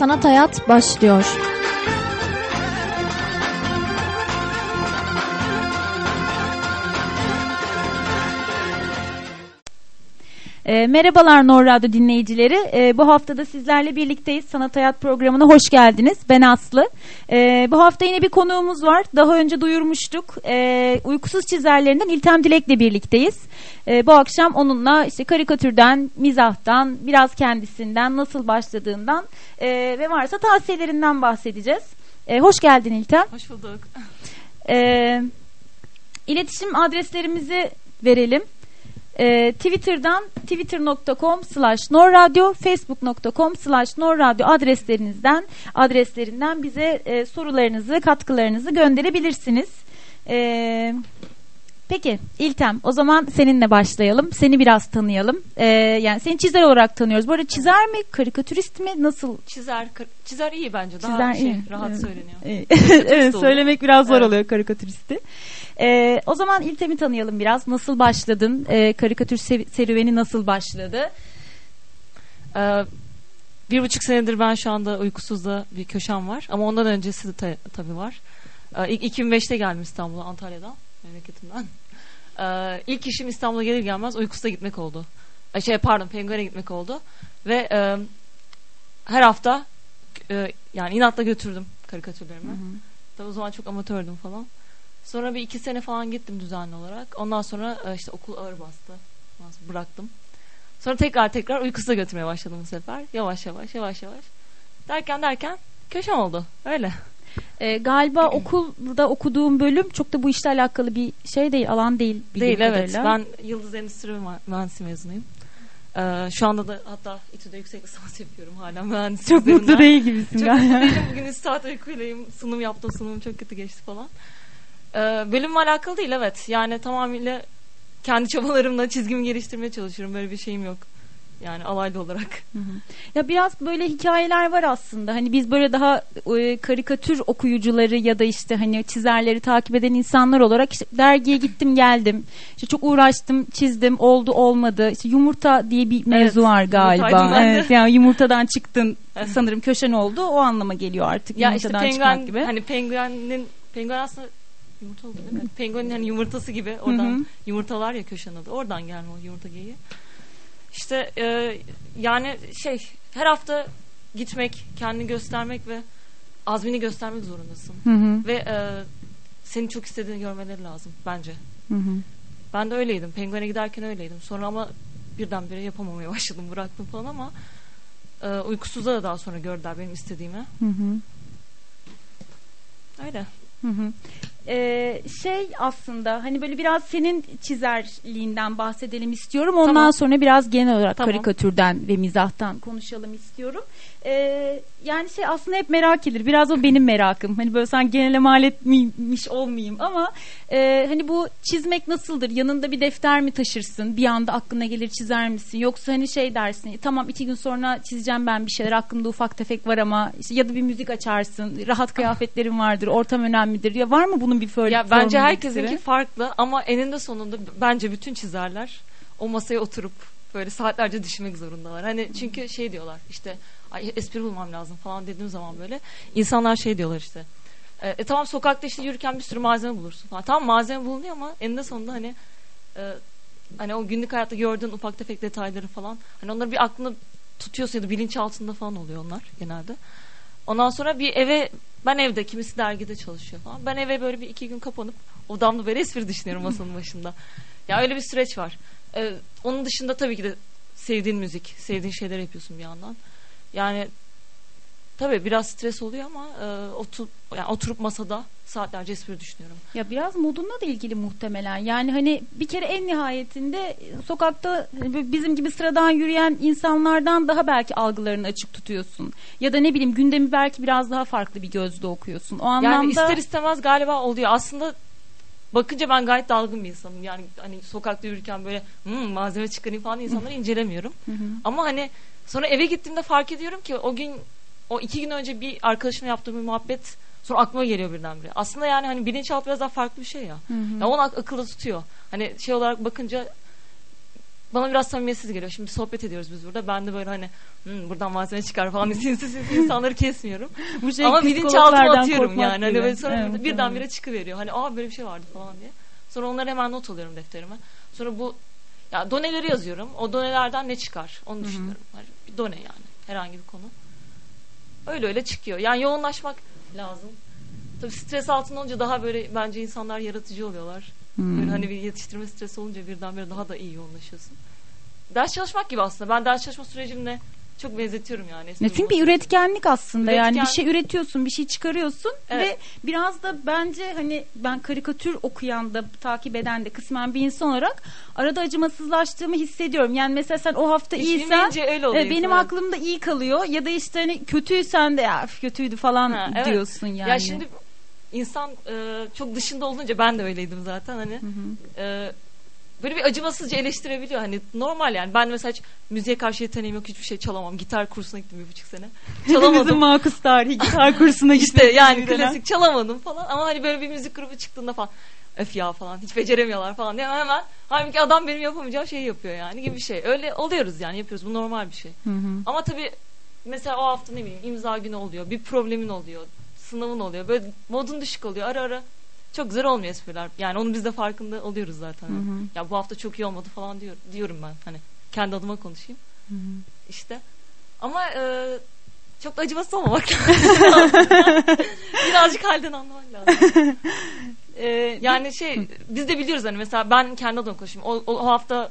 Sanat Hayat başlıyor. E, merhabalar Nor Radyo dinleyicileri. E, bu hafta da sizlerle birlikteyiz. Sanat Hayat programına hoş geldiniz. Ben Aslı. E, bu hafta yine bir konuğumuz var. Daha önce duyurmuştuk. E, uykusuz çizerlerinden İltem Dilek'le birlikteyiz. E, bu akşam onunla işte karikatürden, mizahtan, biraz kendisinden, nasıl başladığından e, ve varsa tavsiyelerinden bahsedeceğiz. E, hoş geldin İltem. Hoş bulduk. E, iletişim adreslerimizi verelim. E, Twitter'dan twitter.com slash norradio facebook.com slash norradio adreslerinizden adreslerinden bize e, sorularınızı katkılarınızı gönderebilirsiniz. E, peki İltem o zaman seninle başlayalım. Seni biraz tanıyalım. E, yani seni çizer olarak tanıyoruz. Bu arada çizer mi karikatürist mi nasıl? Çizer çizer iyi bence. Daha Çizer şey, iyi. rahat Evet. söyleniyor. evet olur. söylemek biraz zor Evet. oluyor karikatüristi. Ee, o zaman İltem'i tanıyalım biraz. Nasıl başladın? Ee, karikatür se- serüveni nasıl başladı? Ee, bir buçuk senedir ben şu anda uykusuzda bir köşem var. Ama ondan öncesi de ta- tabii var. Ee, ilk 2005'te geldim İstanbul'a Antalya'dan. Memleketimden. Ee, ilk işim İstanbul'a gelir gelmez uykusuzda gitmek oldu. Ee, şey pardon Penguen'e gitmek oldu. Ve e, her hafta e, yani inatla götürdüm karikatürlerimi. Tabii o zaman çok amatördüm falan. Sonra bir iki sene falan gittim düzenli olarak. Ondan sonra e, işte okul ağır bastı. Sonra bıraktım. Sonra tekrar tekrar uykusuna götürmeye başladım bu sefer. Yavaş yavaş yavaş yavaş. Derken derken köşem oldu. Öyle. Ee, galiba okulda okuduğum bölüm çok da bu işle alakalı bir şey değil, alan değil. Değil evet. kadarıyla. Ben Yıldız Endüstri Mühe- Mühendisi mezunuyum. Ee, şu anda da hatta İTÜ'de yüksek lisans yapıyorum hala mühendislik çok mutlu değil gibisin Çok galiba. mutlu değilim. Bugün üst saat uykuyleyim. Sunum yaptım. Sunumum çok kötü geçti falan. Ee, bölümle alakalı değil evet. Yani tamamıyla kendi çabalarımla çizgimi geliştirmeye çalışıyorum. Böyle bir şeyim yok. Yani alaylı olarak. Ya biraz böyle hikayeler var aslında. Hani biz böyle daha e, karikatür okuyucuları ya da işte hani çizerleri takip eden insanlar olarak işte dergiye gittim geldim. İşte çok uğraştım, çizdim, oldu olmadı. İşte yumurta diye bir mevzu var galiba. Evet, yani yumurtadan çıktın Evet. sanırım köşen oldu. O anlama geliyor artık Ya işte yumurtadan çıkmak penguen gibi. hani penguenin penguen aslında yumurta oldu değil mi? Penguenin hani yumurtası gibi oradan Hı hı. yumurtalar ya köşen adı. Oradan gelme o yumurta geyiği. İşte e, yani şey her hafta gitmek, kendini göstermek ve azmini göstermek zorundasın. Hı hı, Ve e, seni çok istediğini görmeleri lazım bence. hı hı. Ben de öyleydim. Penguen'e giderken öyleydim. Sonra ama birdenbire yapamamaya başladım. Bıraktım falan ama e, uykusuzda da daha sonra gördüler benim istediğimi. Hı hı. Öyle. Hı hı. Ee, şey aslında hani böyle biraz senin çizerliğinden bahsedelim istiyorum. Ondan Tamam. sonra biraz genel olarak Tamam. karikatürden ve mizahtan konuşalım istiyorum. Ee, yani şey aslında hep merak edilir. Biraz o benim merakım. Hani böyle sen genele mal etmiş olmayayım ama e, hani bu çizmek nasıldır? Yanında bir defter mi taşırsın? Bir anda aklına gelir çizer misin? Yoksa hani şey dersin tamam iki gün sonra çizeceğim ben bir şeyler aklımda ufak tefek var ama işte ya da bir müzik açarsın. Rahat kıyafetlerin vardır. Ortam önemlidir. Ya var mı bunun bir för- Ya bence herkesinki farklı ama eninde sonunda bence bütün çizerler o masaya oturup böyle saatlerce düşünmek zorundalar. Hani çünkü şey diyorlar işte ay espri bulmam lazım falan dediğim zaman böyle insanlar şey diyorlar işte e, e, tamam sokakta işte yürürken bir sürü malzeme bulursun falan. Tamam malzeme bulunuyor ama eninde sonunda hani e, hani o günlük hayatta gördüğün ufak tefek detayları falan hani onları bir aklında tutuyorsa ya da bilinç altında falan oluyor onlar genelde. Ondan sonra bir eve ben evde kimisi dergide çalışıyor falan. Ben eve böyle bir iki gün kapanıp odamda böyle espri düşünüyorum masanın başında. Ya öyle bir süreç var. Ee, onun dışında tabii ki de sevdiğin müzik, sevdiğin şeyler yapıyorsun bir yandan. Yani tabii biraz stres oluyor ama e, otur, yani oturup masada saatlerce espri düşünüyorum. Ya biraz modunla da ilgili muhtemelen. Yani hani bir kere en nihayetinde sokakta hani bizim gibi sıradan yürüyen insanlardan daha belki algılarını açık tutuyorsun. Ya da ne bileyim gündemi belki biraz daha farklı bir gözle okuyorsun. O anlamda Yani ister istemez galiba oluyor. Aslında bakınca ben gayet dalgın bir insanım. Yani hani sokakta yürürken böyle "Hmm, malzeme çıkarayım falan insanları incelemiyorum. Hı hı. Ama hani sonra eve gittiğimde fark ediyorum ki o gün o iki gün önce bir arkadaşımla yaptığım bir muhabbet sonra aklıma geliyor birdenbire. Aslında yani hani bilinçaltı biraz daha farklı bir şey ya. Hı hı. Ya onu ak- akılda tutuyor. Hani şey olarak bakınca bana biraz samimiyetsiz geliyor. Şimdi sohbet ediyoruz biz burada. Ben de böyle hani "Hmm, buradan malzeme çıkar falan sinsi insanları kesmiyorum. Bu şey Ama bilinçaltıma atıyorum yani. Hani böyle sonra Evet, birdenbire evet. çıkıveriyor. Hani aa böyle bir şey vardı falan diye. Sonra onları hemen not alıyorum defterime. Sonra bu ya doneleri yazıyorum. O donelerden ne çıkar? Onu düşünüyorum. Hani bir done yani. Herhangi bir konu. Öyle öyle çıkıyor. Yani yoğunlaşmak lazım. Tabii stres altında olunca daha böyle bence insanlar yaratıcı oluyorlar. Hmm. Böyle hani bir yetiştirme stresi olunca birdenbire daha da iyi yoğunlaşıyorsun. Ders çalışmak gibi aslında. Ben ders çalışma sürecimle çok benzetiyorum yani. Ne, çünkü bir üretkenlik aslında yani bir Üretken- şey üretiyorsun bir şey çıkarıyorsun Evet. ve biraz da bence hani ben karikatür okuyan da takip eden de kısmen bir insan olarak arada acımasızlaştığımı hissediyorum. Yani mesela sen o hafta Hiç iyisen e, benim insan. aklımda iyi kalıyor ya da işte hani kötüysen de ya kötüydü falan Ha, evet. diyorsun yani. Ya şimdi insan e, çok dışında olunca ben de öyleydim zaten hani. E, böyle bir acımasızca eleştirebiliyor. Hani normal yani. Ben mesela hiç müziğe karşı yeteneğim yok. Hiçbir şey çalamam. Gitar kursuna gittim bir buçuk sene. Çalamadım. Makus tarihi gitar kursuna işte gitmek yani klasik çalamadım falan. Ama hani böyle bir müzik grubu çıktığında falan öf ya falan hiç beceremiyorlar falan diye hemen halbuki adam benim yapamayacağım şeyi yapıyor yani gibi bir şey. Öyle oluyoruz yani yapıyoruz. Bu normal bir şey. Hı hı. Ama tabii mesela o hafta ne bileyim imza günü oluyor. Bir problemin oluyor. Sınavın oluyor. Böyle modun düşük oluyor. Ara ara çok güzel olmuyor espriler. Yani onun biz de farkında oluyoruz zaten. Hı hı. Ya bu hafta çok iyi olmadı falan diyor, diyorum ben. Hani kendi adıma konuşayım. Hı hı. İşte. Ama e, çok da acımasız olmamak lazım. Birazcık halden anlamak lazım. Ee, Yani şey biz de biliyoruz hani mesela ben kendi adıma konuşayım. O, o, o hafta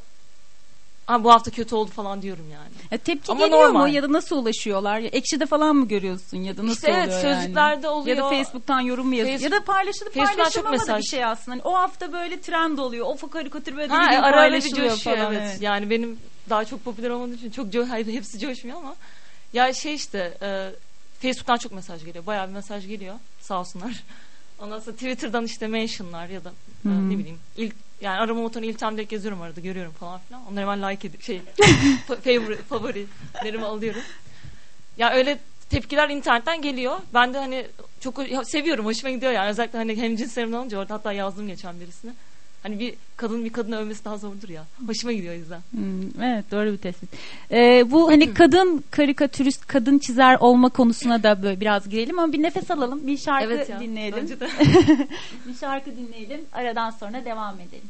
ha, bu hafta kötü oldu falan diyorum yani. Ya tepki Ama geliyor mu normal. ya da nasıl ulaşıyorlar? Ya Ekşi'de falan mı görüyorsun ya da nasıl İşte evet, oluyor yani? sözlüklerde oluyor. Ya da Facebook'tan yorum mu yazıyor? Facebook- ya da paylaşılıp Facebook'tan paylaşılmama da bir şey aslında. Hani o hafta böyle trend oluyor. O karikatür böyle Ha, gibi ara bir paylaşılıyor coşuyor falan. evet. Yani benim daha çok popüler olmadığım için çok co hepsi coşmuyor ama ya şey işte e, Facebook'tan çok mesaj geliyor. Bayağı bir mesaj geliyor. Sağ olsunlar. Ondan sonra Twitter'dan işte mentionlar ya da e, hı. ne bileyim ilk yani arama motorunu ilk geziyorum arada görüyorum falan filan. Onları hemen like edip şey fa- favori, favorilerimi alıyorum. Ya öyle tepkiler internetten geliyor. Ben de hani çok seviyorum. Hoşuma gidiyor yani. Özellikle hani hem cinslerimden olunca orada hatta yazdım geçen birisine. Hani bir kadın bir kadını övmesi daha zordur ya. Hoşuma gidiyor o yüzden. Hmm, evet doğru bir tespit. Ee, bu hani kadın karikatürist, kadın çizer olma konusuna da böyle biraz girelim ama bir nefes alalım. Bir şarkı Evet ya. dinleyelim. Bir şarkı dinleyelim. Aradan sonra devam edelim.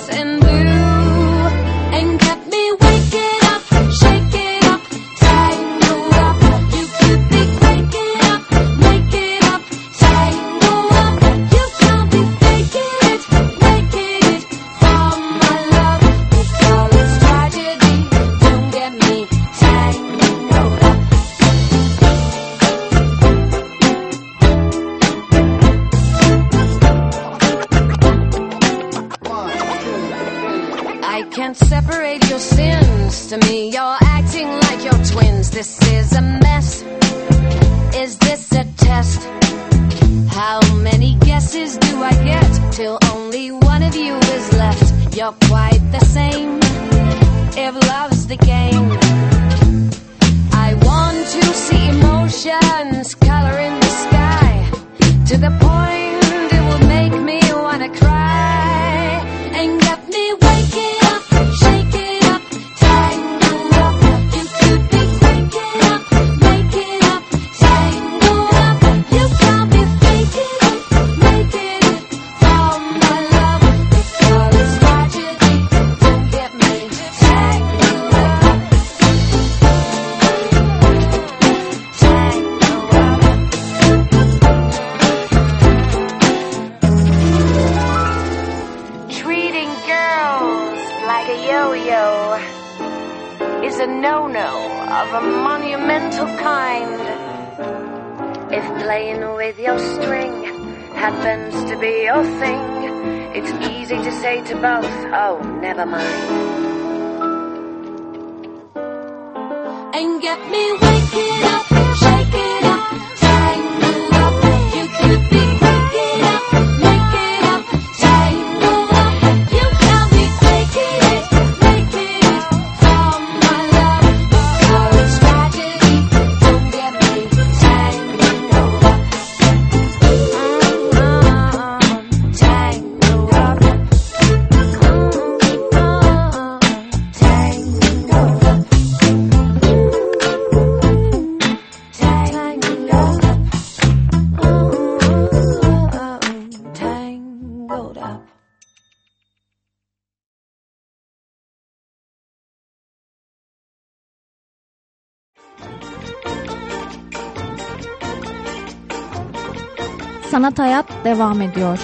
Sanat Hayat devam ediyor.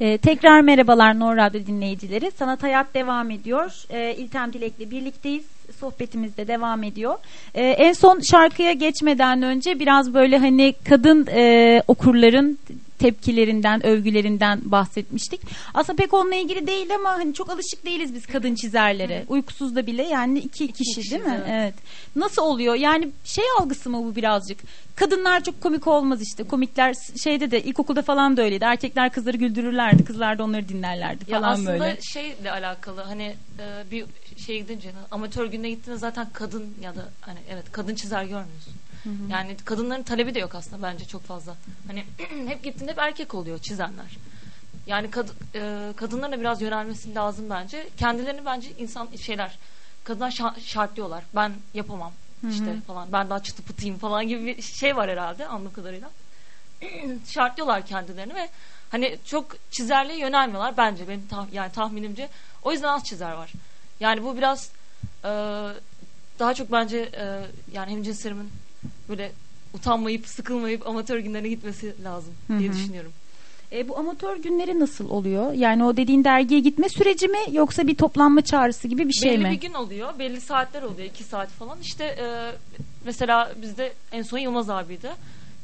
Ee, tekrar merhabalar Nor Radyo dinleyicileri. Sanat Hayat devam ediyor. Ee, İltem Dilek'le birlikteyiz. Sohbetimiz de devam ediyor. Ee, en son şarkıya geçmeden önce biraz böyle hani kadın e, okurların tepkilerinden, övgülerinden bahsetmiştik. Aslında pek onunla ilgili değil ama hani çok alışık değiliz biz kadın çizerlere. Uykusuz da bile yani iki, kişi kişi, değil mi? evet. Evet. Nasıl oluyor? Yani şey algısı mı bu birazcık? Kadınlar çok komik olmaz işte. Komikler şeyde de ilkokulda falan da öyleydi. Erkekler kızları güldürürlerdi. Kızlar da onları dinlerlerdi Ya falan aslında böyle. şeyle alakalı hani e, bir şeye gidince amatör gününe gittiğinde zaten kadın ya da hani evet kadın çizer görmüyorsun. Yani kadınların talebi de yok aslında bence çok fazla. Hani hep gittiğinde hep erkek oluyor çizenler. Yani kad, e, kadınların da biraz yönelmesi lazım bence. Kendilerini bence insan şeyler kadınlar şa- şartlıyorlar. Ben yapamam işte falan. Ben daha çıtı pıtıyım falan gibi bir şey var herhalde anladığım kadarıyla. şartlıyorlar kendilerini ve hani çok çizerliğe yönelmiyorlar bence benim tah- yani tahminimce. O yüzden az çizer var. Yani bu biraz e, daha çok bence e, yani hemcinslerimin böyle utanmayıp sıkılmayıp amatör günlerine gitmesi lazım diye Hı hı. düşünüyorum. E, bu amatör günleri nasıl oluyor? Yani o dediğin dergiye gitme süreci mi yoksa bir toplanma çağrısı gibi bir şey belli mi? bir gün oluyor. Belli saatler oluyor. iki saat falan. İşte e, mesela bizde en son Yılmaz abiydi.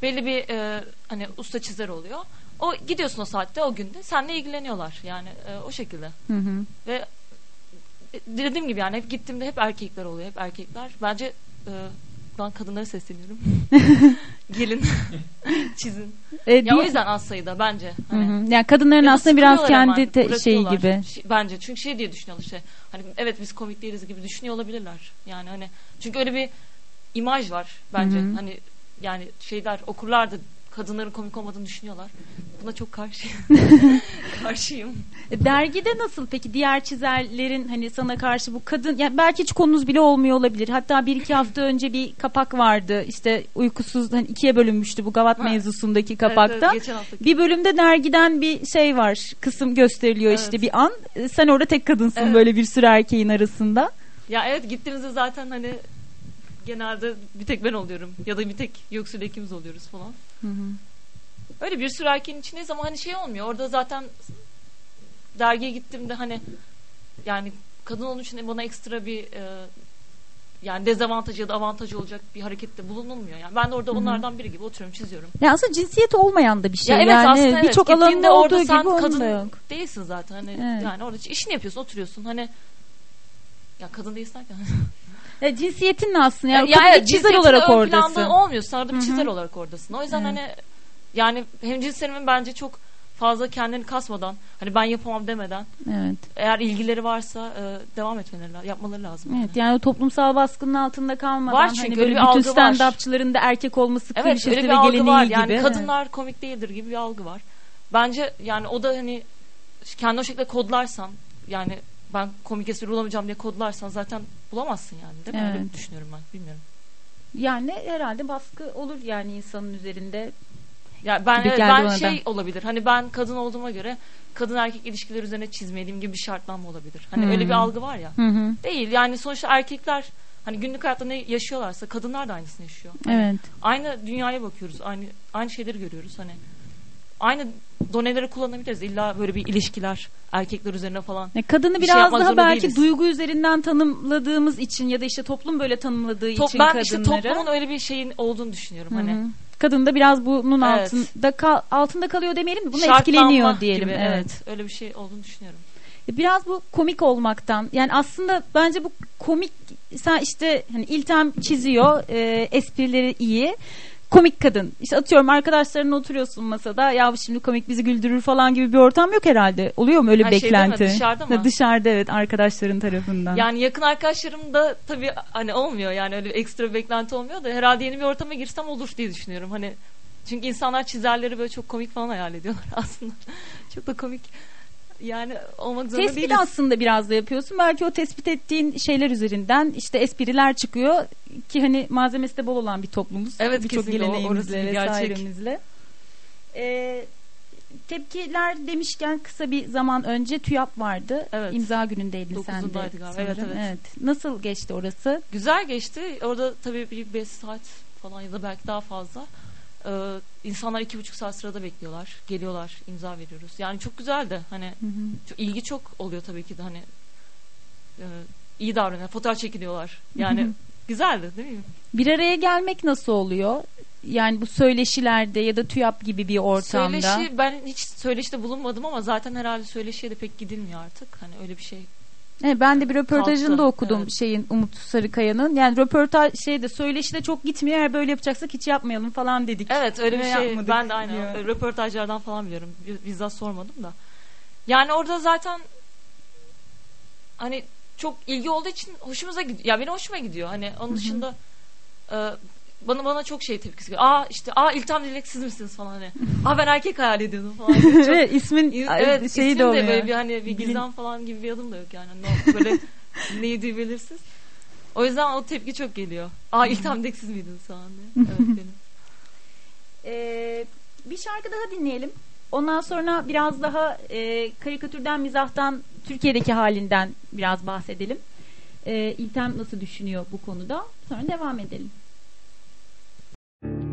Belli bir e, hani usta çizer oluyor. O gidiyorsun o saatte o günde. Seninle ilgileniyorlar. Yani e, o şekilde. Hı hı. Ve e, dediğim gibi yani hep gittiğimde hep erkekler oluyor. Hep erkekler. Bence e, ben kadınlara sesleniyorum. Gelin. Çizin. E, Ya o yüzden az sayıda bence. Hı Hani, hı. Yani kadınların ya da aslında biraz kendi te- şeyi gibi. Şey- bence çünkü şey diye düşünüyorlar işte. Hani evet biz komik değiliz gibi düşünüyor olabilirler. Yani hani çünkü öyle bir imaj var bence. Hı hı. Hani yani şeyler okurlar da kadınların komik olmadığını düşünüyorlar. Buna çok karşı karşıyım. E, Dergide nasıl peki diğer çizerlerin hani sana karşı bu kadın yani belki hiç konunuz bile olmuyor olabilir. Hatta bir iki hafta önce bir kapak vardı. İşte uykusuz hani ikiye bölünmüştü bu Gavat Ha. mevzusundaki Evet, kapakta. evet, geçen haftaki. Bir bölümde dergiden bir şey var. Kısım gösteriliyor Evet. işte bir an. E, Sen orada tek kadınsın Evet. böyle bir sürü erkeğin arasında. Ya evet gittiğimizde zaten hani genelde bir tek ben oluyorum ya da bir tek yoksul ikimiz oluyoruz falan. Öyle bir sürü erkeğin içindeyiz ama hani şey olmuyor. Orada zaten dergiye gittiğimde hani yani kadın olduğu için bana ekstra bir e, yani dezavantaj ya da avantaj olacak bir harekette bulunulmuyor. Yani ben de orada onlardan biri gibi oturuyorum çiziyorum. Ya aslında cinsiyet olmayan da bir şey. ya evet yani aslında evet. birçok Gittiğinde alanında orada olduğu sen gibi onun kadın yok. değilsin zaten. Hani Evet. yani orada işini yapıyorsun, oturuyorsun. Hani ya kadın değilsin derken. Ya cinsiyetin ne aslında? Yani, ya kadın evet, bir çizer olarak ön oradasın. planda olmuyorsun. Arada bir çizer olarak oradasın. O yüzden Evet. hani yani hem cinslerimin bence çok fazla kendini kasmadan hani ben yapamam demeden Evet. eğer ilgileri varsa e, devam etmeleri lazım, yapmaları lazım. Evet yani o toplumsal baskının altında kalmadan Var çünkü hani öyle böyle bütün stand-upçıların da erkek olması Evet klişesi öyle bir ve algı geleneği var. gibi. Yani Evet. kadınlar komik değildir gibi bir algı var. Bence yani o da hani kendi o şekilde kodlarsan yani ben komik espri bulamayacağım diye kodlarsan zaten bulamazsın yani değil mi? Öyle Evet. düşünüyorum ben. Bilmiyorum. Yani herhalde baskı olur yani insanın üzerinde. Ya ben evet, ben bana da. şey olabilir. Hani ben kadın olduğuma göre kadın erkek ilişkileri üzerine çizmeliyim gibi bir şartlanma olabilir. Hani Hmm. öyle bir algı var ya. Hı. Değil. Yani sonuçta erkekler hani günlük hayatta ne yaşıyorlarsa kadınlar da aynısını yaşıyor. Hani Evet. Aynı dünyaya bakıyoruz. Aynı aynı şeyleri görüyoruz. Hani aynı doneleri kullanabiliriz. İlla böyle bir ilişkiler erkekler üzerine falan. Yani kadını Bir şey biraz yapmak daha belki değiliz. duygu üzerinden tanımladığımız için ya da işte toplum böyle tanımladığı Top, için ben kadınları. işte toplumun öyle bir şeyin olduğunu düşünüyorum. Hı Hani. Kadın da biraz bunun Evet. altında kal- altında kalıyor demeyelim mi? Buna etkileniyor diyelim. gibi, evet. evet. Öyle bir şey olduğunu düşünüyorum. Biraz bu komik olmaktan yani aslında bence bu komik sen işte hani İltem çiziyor e, esprileri iyi komik kadın. İşte atıyorum arkadaşlarınla oturuyorsun masada. Ya şimdi komik bizi güldürür falan gibi bir ortam yok herhalde. Oluyor mu öyle bir şeyde mi, beklenti? Dışarıda mı? Dışarıda evet arkadaşların tarafından. Yani yakın arkadaşlarım da tabii hani olmuyor yani öyle ekstra bir beklenti olmuyor da herhalde yeni bir ortama girsem olur diye düşünüyorum. Hani çünkü insanlar çizerleri böyle çok komik falan hayal ediyorlar aslında. çok da komik yani olmak zorunda Tespit değiliz. aslında biraz da yapıyorsun. Belki o tespit ettiğin şeyler üzerinden işte espriler çıkıyor ki hani malzemesi de bol olan bir toplumuz. Evet, Birçok geleneğimizle vesairemizle. Ee, tepkiler demişken kısa bir zaman önce TÜYAP vardı. Evet. İmza günündeydin sen de. Galiba. Evet, sanırım. evet. Nasıl geçti orası? Güzel geçti. Orada tabii bir 5 saat falan ya da belki daha fazla. Ee, insanlar iki buçuk saat sırada bekliyorlar. Geliyorlar, imza veriyoruz. Yani çok güzeldi. Hani Hı hı. çok, ilgi çok oluyor tabii ki de hani e, iyi davranıyor. Fotoğraf çekiliyorlar. Yani Hı hı. güzeldi değil mi? Bir araya gelmek nasıl oluyor? Yani bu söyleşilerde ya da TÜYAP gibi bir ortamda. Söyleşi ben hiç söyleşide bulunmadım ama zaten herhalde söyleşiye de pek gidilmiyor artık. Hani öyle bir şey. Evet, ben de bir röportajında Kalktı, okudum evet. şeyin Umut Sarıkaya'nın. Yani röportaj şeyde söyleşide çok gitmiyor. Eğer böyle yapacaksak hiç yapmayalım falan dedik. Evet öyle bir şey. yapmadık Ben de aynen diyor. Röportajlardan falan biliyorum. Bi- Bizzat sormadım da. Yani orada zaten hani çok ilgi olduğu için hoşumuza gidiyor. Ya benim hoşuma gidiyor. Hani onun dışında e, bana bana çok şey tepkisi geliyor. Aa işte aa İltam Dilek siz misiniz falan hani. Aa ben erkek hayal ediyordum falan. Çok- evet, ismin evet şeyi de oluyor. böyle bir hani bir Bilin- gizem falan gibi bir adım da yok yani. No, böyle neydi belirsiz. O yüzden o tepki çok geliyor. Aa İltam Dilek siz miydiniz falan diye. Evet benim. Ee, bir şarkı daha dinleyelim. Ondan sonra biraz daha e, karikatürden, mizahtan, Türkiye'deki halinden biraz bahsedelim. Ee, İltem nasıl düşünüyor bu konuda? Sonra devam edelim. thank you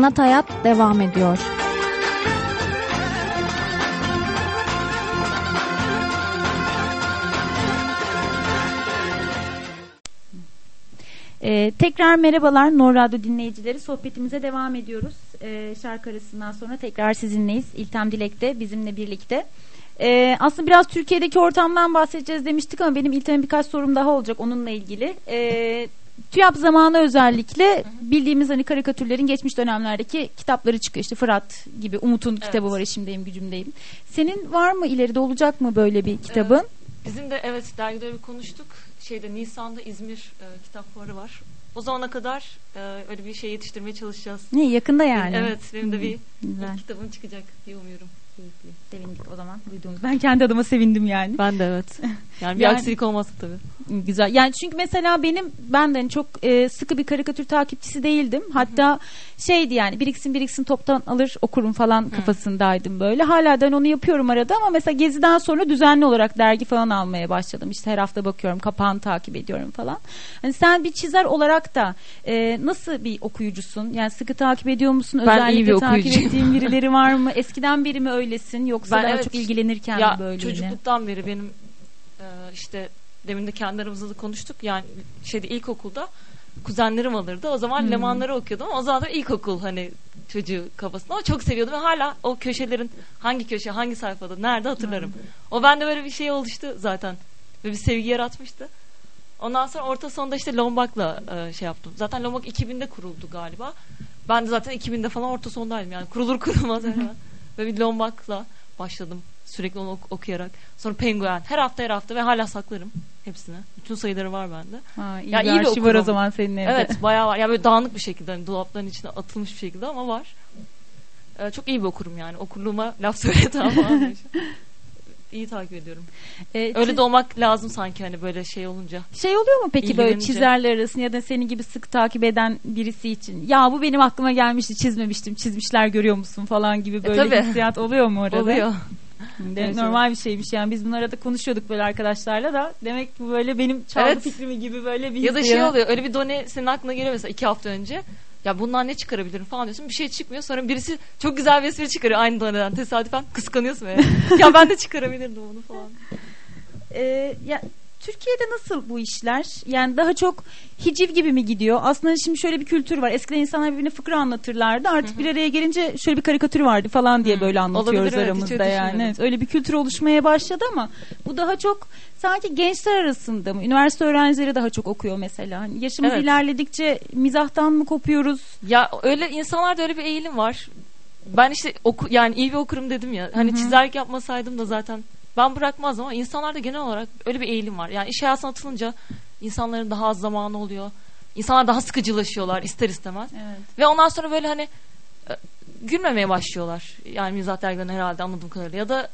Sanat Hayat devam ediyor. Ee, tekrar merhabalar Nor Radyo dinleyicileri. Sohbetimize devam ediyoruz. Ee, şarkı arasından sonra tekrar sizinleyiz. İltem Dilek de bizimle birlikte. Ee, aslında biraz Türkiye'deki ortamdan bahsedeceğiz demiştik ama benim İltem'e birkaç sorum daha olacak onunla ilgili. Ee, TÜYAP zamanı özellikle bildiğimiz hani karikatürlerin geçmiş dönemlerdeki kitapları çıkıyor. İşte Fırat gibi Umut'un kitabı var eşimdeyim gücümdeyim. Senin var mı ileride olacak mı böyle bir kitabın? Bizim de evet dergide bir konuştuk. Şeyde Nisan'da İzmir e, kitap fuarı var. O zamana kadar e, öyle bir şey yetiştirmeye çalışacağız. Ne yakında yani. Evet benim de bir Güzel. kitabım çıkacak diye umuyorum. Keyifli. Sevindik o zaman duyduğumuz. Ben kendi adıma sevindim yani. Ben de evet. Yani bir Yani- aksilik olmazsa tabii. Güzel. Yani çünkü mesela benim ben de hani çok e, sıkı bir karikatür takipçisi değildim. Hatta şeydi yani biriksin biriksin toptan alır okurum falan kafasındaydım böyle. Hala da onu yapıyorum arada ama mesela geziden sonra düzenli olarak dergi falan almaya başladım. İşte her hafta bakıyorum, kapağını takip ediyorum falan. Hani sen bir çizer olarak da e, nasıl bir okuyucusun? Yani sıkı takip ediyor musun? Ben Özellikle iyi bir takip okuyucuyum. ettiğin birileri var mı? Eskiden beri mi öylesin yoksa Ben daha evet. çok ilgilenirken ya mi böyle? yine? çocukluktan beri benim e, işte demin de kendi aramızda da konuştuk. Yani şeyde ilkokulda kuzenlerim alırdı. O zaman Hmm. lemanları okuyordum o zaman da ilkokul hani çocuğu kafasında ama çok seviyordum ve hala o köşelerin hangi köşe hangi sayfada nerede hatırlarım. O bende böyle bir şey oluştu zaten ve bir sevgi yaratmıştı. Ondan sonra orta sonda işte Lombak'la e, şey yaptım. Zaten Lombak 2000'de kuruldu galiba. Ben de zaten 2000'de falan orta sondaydım yani kurulur kurulmaz hemen. Ve bir Lombak'la başladım sürekli onu ok- okuyarak. Sonra Penguen her hafta her hafta ve hala saklarım hepsini. Bütün sayıları var bende. Ha, iyi Ya bir iyi bir arşiv var o zaman senin evde. Evet bayağı var. Yani böyle dağınık bir şekilde hani dolapların içine atılmış bir şekilde ama var. Ee, çok iyi bir okurum yani. Okurluğuma laf söyletemem falan. iyi takip ediyorum. Ee, Öyle de olmak lazım sanki hani böyle şey olunca. Şey oluyor mu peki böyle çizerler arasında ya da senin gibi sık takip eden birisi için ya bu benim aklıma gelmişti çizmemiştim çizmişler görüyor musun falan gibi böyle tabii. hissiyat oluyor mu orada? Oluyor. De- Evet, normal bir şeymiş yani biz bunu arada konuşuyorduk böyle arkadaşlarla da demek ki böyle benim çaldı Evet. fikrimi gibi böyle bir Ya da şey yarat- oluyor öyle bir done senin aklına geliyor mesela iki hafta önce. Ya bundan ne çıkarabilirim falan diyorsun. Bir şey çıkmıyor. Sonra birisi çok güzel bir espri çıkarıyor aynı doneden. Tesadüfen kıskanıyorsun böyle. ya ben de çıkarabilirdim onu falan. Ee, ya Türkiye'de nasıl bu işler? Yani daha çok hiciv gibi mi gidiyor? Aslında şimdi şöyle bir kültür var. Eskiden insanlar birbirine fıkra anlatırlardı. Artık bir araya gelince şöyle bir karikatür vardı falan diye Hı. böyle anlatıyoruz Olabilir, evet. Aramızda öyle yani. Evet, öyle bir kültür oluşmaya başladı ama bu daha çok sanki gençler arasında mı? Üniversite öğrencileri daha çok okuyor mesela. Hani yaşımız Evet. ilerledikçe mizahtan mı kopuyoruz? Ya öyle insanlarda öyle bir eğilim var. Ben işte oku, yani iyi bir okurum dedim ya. Hani çizerlik yapmasaydım da zaten ben bırakmazdım ama insanlarda genel olarak öyle bir eğilim var. Yani iş hayatına atılınca insanların daha az zamanı oluyor. İnsanlar daha sıkıcılaşıyorlar ister istemez. Evet. Ve ondan sonra böyle hani e, gülmemeye başlıyorlar. Yani mizah dergilerinde herhalde anladığım kadarıyla. Ya da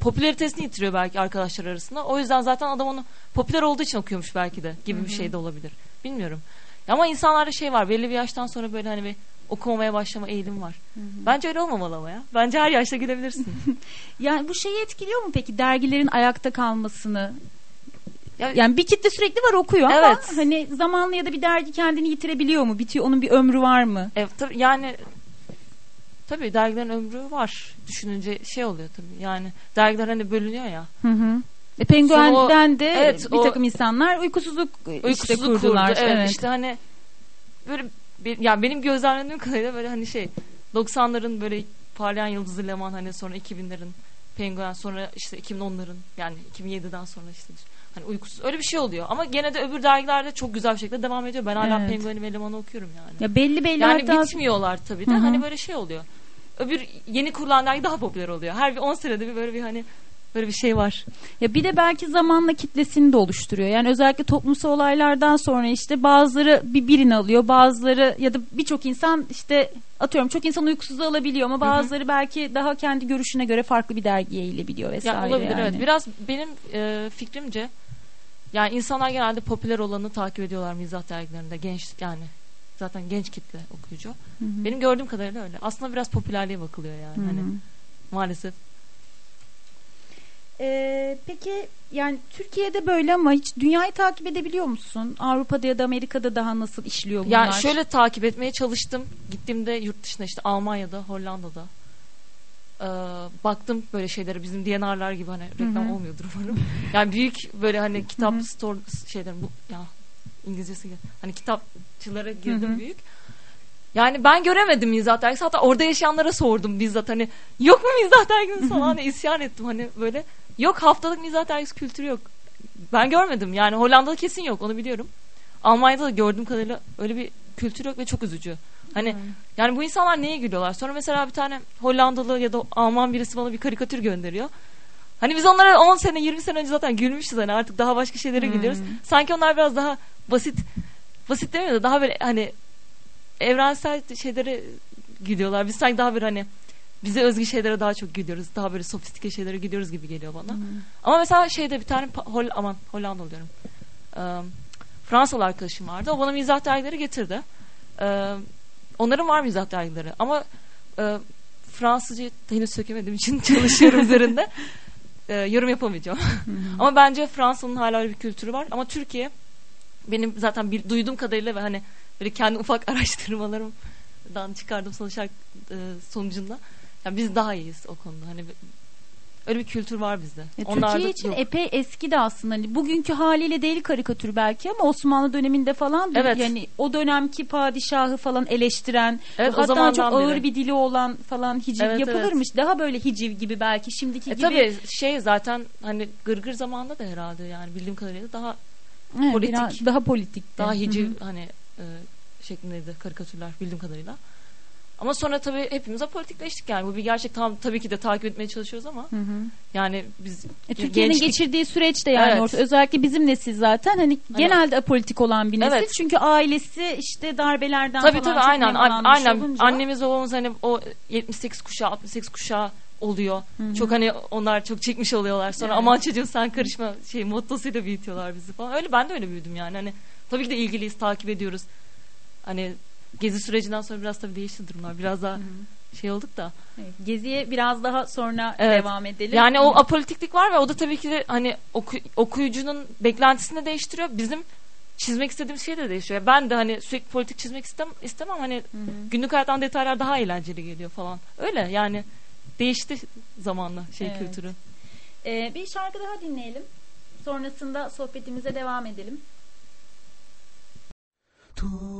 popülaritesini yitiriyor belki arkadaşlar arasında. O yüzden zaten adam onu popüler olduğu için okuyormuş belki de gibi bir şey de olabilir. Bilmiyorum. Ama insanlarda şey var belli bir yaştan sonra böyle hani bir okumamaya başlama eğilim var. Bence öyle olmamalı ama ya. Bence her yaşta gidebilirsin. Yani bu şeyi etkiliyor mu peki dergilerin ayakta kalmasını? Ya- Yani bir kitle sürekli var okuyor ama Evet. hani zamanla ya da bir dergi kendini yitirebiliyor mu? Bitiyor onun bir ömrü var mı? Evet, tabii yani tabii dergilerin ömrü var. Düşününce şey oluyor tabii. Yani dergiler hani bölünüyor ya. Hı hı. E, Penguen'den de evet, bir o- takım insanlar uykusuzluk, işte Uykusuzluk kurdular. kurdu. Evet, Evet. işte hani böyle bir, yani benim gözlemlediğim kadarıyla böyle hani şey 90'ların böyle parlayan yıldızı Leman hani sonra 2000'lerin Penguen sonra işte 2010'ların yani 2007'den sonra işte hani uykusuz öyle bir şey oluyor ama gene de öbür dergilerde çok güzel bir şekilde devam ediyor. Ben hala Evet. Penguen'i ve Leman'ı okuyorum yani. Ya belli belli yani hatta bitmiyorlar tabii de Hı hı. hani böyle şey oluyor. Öbür yeni kurulan dergi daha popüler oluyor. Her bir 10 senede bir böyle bir hani böyle bir şey var. ya bir de belki zamanla kitlesini de oluşturuyor. Yani özellikle toplumsal olaylardan sonra işte bazıları bir birini alıyor, bazıları ya da birçok insan işte atıyorum çok insan uykusuz alabiliyor ama bazıları belki daha kendi görüşüne göre farklı bir dergiye eğilebiliyor vesaire. Ya olabilir yani. evet. Biraz benim e, fikrimce yani insanlar genelde popüler olanı takip ediyorlar mizah dergilerinde. Genç yani zaten genç kitle okuyucu. Benim gördüğüm kadarıyla öyle. Aslında biraz popülerliğe bakılıyor yani. Hı hı. Hani maalesef. Ee, peki yani Türkiye'de böyle ama hiç dünyayı takip edebiliyor musun? Avrupa'da ya da Amerika'da daha nasıl işliyor bunlar? Yani şöyle takip etmeye çalıştım. Gittiğimde yurt dışına işte Almanya'da, Hollanda'da ee, baktım böyle şeylere bizim DNR'lar gibi hani reklam Hı hı. olmuyordur umarım. Yani büyük böyle hani kitap store şeyler bu ya İngilizcesi hani kitapçılara girdim Hı hı. büyük. Yani ben göremedim mizah dergisi. Hatta orada yaşayanlara sordum bizzat hani yok mu mizah dergisi falan diye isyan ettim hani böyle. Yok haftalık mizah dergisi kültürü yok. Ben görmedim yani Hollanda'da kesin yok onu biliyorum. Almanya'da da gördüğüm kadarıyla öyle bir kültür yok ve çok üzücü. Hani yani bu insanlar neye gülüyorlar? Sonra mesela bir tane Hollandalı ya da Alman birisi bana bir karikatür gönderiyor. Hani biz onlara 10 sene 20 sene önce zaten gülmüşüz hani artık daha başka şeylere gülüyoruz. Sanki onlar biraz daha basit basit demiyor da daha böyle hani evrensel şeylere gülüyorlar. Biz sanki daha bir hani bize özgü şeylere daha çok gülüyoruz. Daha böyle sofistike şeylere gülüyoruz gibi geliyor bana. Ama mesela şeyde bir tane Hol aman Hollanda diyorum. Ee, Fransalı arkadaşım vardı. O bana mizah dergileri getirdi. Ee, onların var mizah dergileri. Ama e, Fransızca henüz sökemediğim için çalışıyorum üzerinde. Ee, yorum yapamayacağım. Ama bence Fransa'nın hala öyle bir kültürü var. Ama Türkiye benim zaten bir, duyduğum kadarıyla ve hani böyle kendi ufak araştırmalarımdan çıkardığım sonuçlar e, sonucunda yani biz daha iyiyiz o konuda. Hani öyle bir kültür var bizde. Ya Onlarda Türkiye için yok. epey eski de aslında. Hani bugünkü haliyle değil karikatür belki ama Osmanlı döneminde falan Evet. yani o dönemki padişahı falan eleştiren Evet, o hatta zamandan çok ağır beri. bir dili olan falan hiciv Evet, yapılırmış. Daha böyle hiciv gibi belki şimdiki E gibi. tabii şey zaten hani gırgır zamanında da herhalde yani bildiğim kadarıyla daha Evet, politik. biraz daha politik. daha hiciv hani e, şeklindeydi karikatürler bildiğim kadarıyla. Ama sonra tabii hepimiz politikleştik yani. Bu bir gerçek tam tabii ki de takip etmeye çalışıyoruz ama yani biz E, Türkiye'nin gençlik- geçirdiği süreçte yani Evet. orta, özellikle bizim nesil zaten hani genelde apolitik olan bir nesil. Evet. Çünkü ailesi işte darbelerden tabii falan tabii çok aynen aynen olunca- annemiz babamız hani o 78 kuşağı 68 kuşağı oluyor. Çok hani onlar çok çekmiş oluyorlar. Sonra Evet. aman çocuğum sen karışma şey mottosuyla büyütüyorlar bizi falan. Öyle ben de öyle büyüdüm yani. Hani tabii ki de ilgiliyiz, takip ediyoruz. Hani gezi sürecinden sonra biraz tabii değişti durumlar. Biraz daha şey olduk da. Evet, Geziye biraz daha sonra Evet. devam edelim. Yani o apolitiklik var ve o da tabii ki de hani oku- okuyucunun beklentisini de değiştiriyor. Bizim çizmek istediğimiz şey de değişiyor. Ben de hani sürekli politik çizmek istem istemem. Hani günlük hayattan detaylar daha eğlenceli geliyor falan. Öyle yani değişti zamanla şey Evet. kültürü. Ee, bir şarkı daha dinleyelim. Sonrasında sohbetimize devam edelim. Ooh.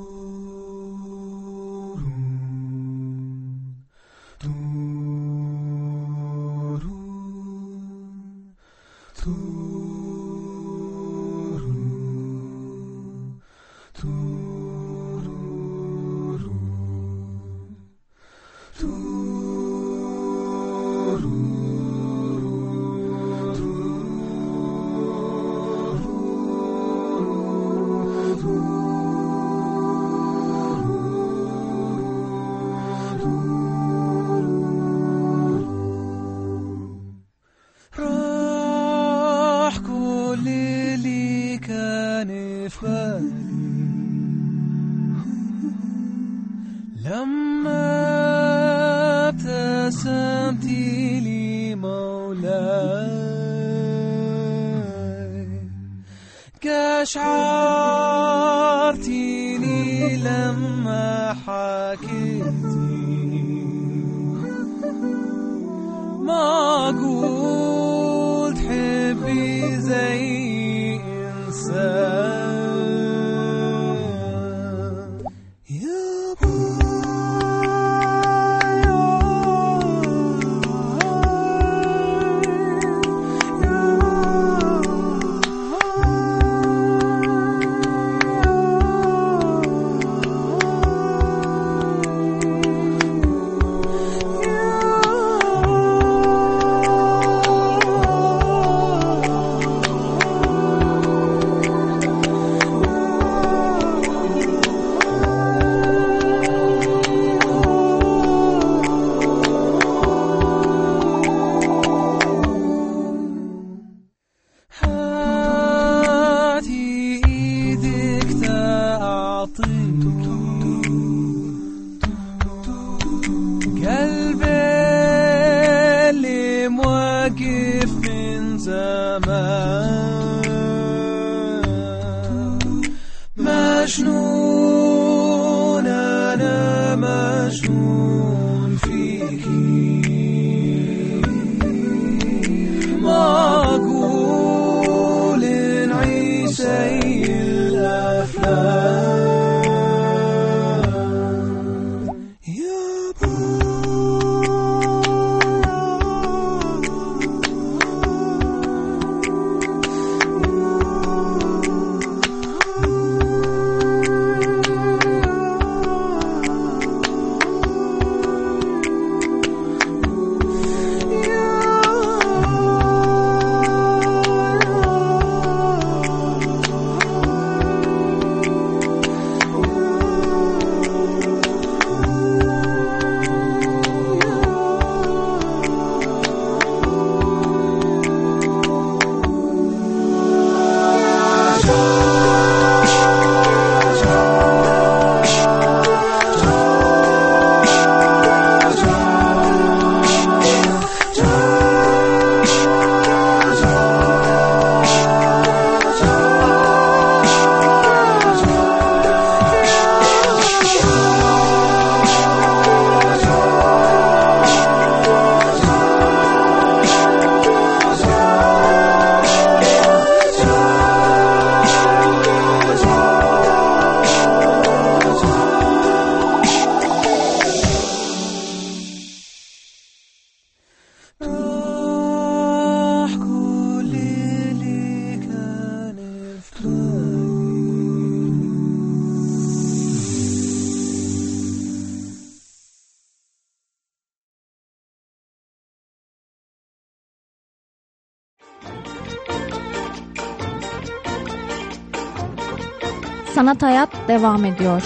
Sanat Hayat devam ediyor.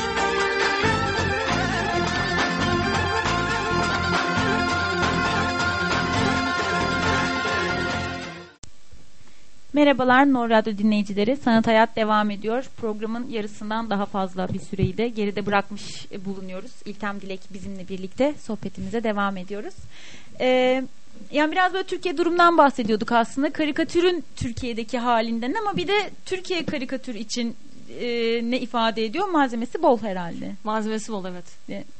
Merhabalar Nor Radyo dinleyicileri. Sanat Hayat devam ediyor. Programın yarısından daha fazla bir süreyi de geride bırakmış bulunuyoruz. İlkem Dilek bizimle birlikte sohbetimize devam ediyoruz. Ee, yani biraz böyle Türkiye durumdan bahsediyorduk aslında. Karikatürün Türkiye'deki halinden ama bir de Türkiye karikatür için e, ne ifade ediyor? Malzemesi bol herhalde. Malzemesi bol evet.